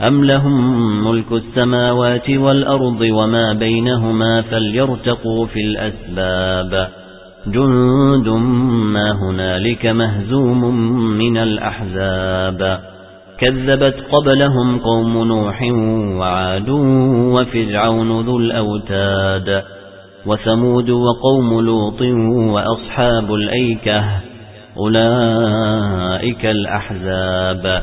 أم لهم ملك السماوات والأرض وما بينهما فليرتقوا في الأسباب جند ما هنالك مهزوم من الأحزاب كذبت قبلهم قوم نوح وعاد وفرعون ذو الأوتاد وثمود وقوم لوط وأصحاب الأيكة أولئك الأحزاب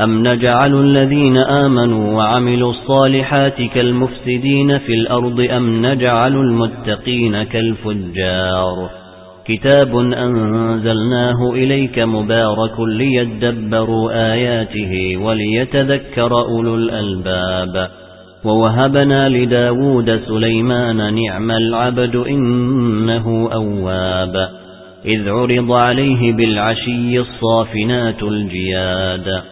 أَمْ نَجْعَلُ الَّذِينَ آمَنُوا وَعَمِلُوا الصَّالِحَاتِ كَالْمُفْسِدِينَ فِي الْأَرْضِ أَمْ نَجْعَلُ الْمُتَّقِينَ كَالْفُجَّارِ كِتَابٌ أَنزَلْنَاهُ إِلَيْكَ مُبَارَكٌ لِيَدَّبَّرُوا آيَاتِهِ وَلِيَتَذَكَّرَ أُولُو الْأَلْبَابِ وَوَهَبْنَا لِدَاوُودَ سُلَيْمَانَ نِعْمَ الْعَبْدُ إِنَّهُ أَوَّابٌ إِذْ عُرِضَ عَلَيْهِ بِالْعَشِيِّ الصَّافِنَاتُ الْجِيَادُ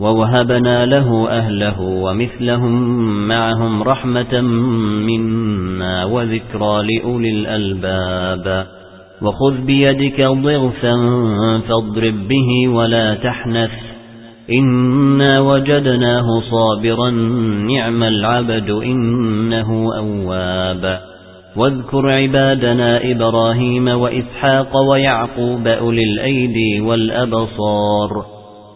ووهبنا له أهله ومثلهم معهم رحمة منا وذكرى لأولي الألباب. وخذ بيدك ضغثا فاضرب به ولا تحنث. إنا وجدناه صابرا نعم العبد إنه أواب. واذكر عبادنا إبراهيم وإسحاق ويعقوب أولي الأيدي والأبصار.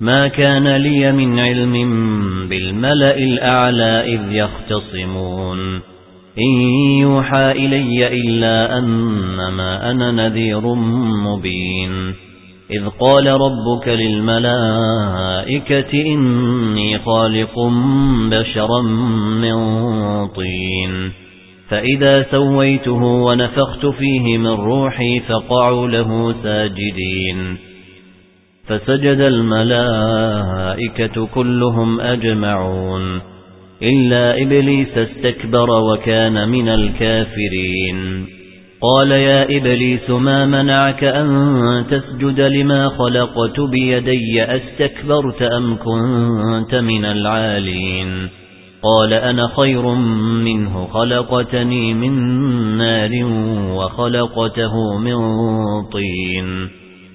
ما كان لي من علم بالملأ الأعلى إذ يختصمون. إن يوحى إلي إلا أنما أنا نذير مبين. إذ قال ربك للملائكة إني خالق بشرا من طين. فإذا سويته ونفخت فيه من روحي فقعوا له ساجدين. فسجد الملائكة كلهم أجمعون إلا إبليس استكبر وكان من الكافرين. قال يا إبليس ما منعك أن تسجد لما خلقت بيدي؟ أستكبرت أم كنت من العالين؟ قال أنا خير منه خلقتني من نار وخلقته من طين.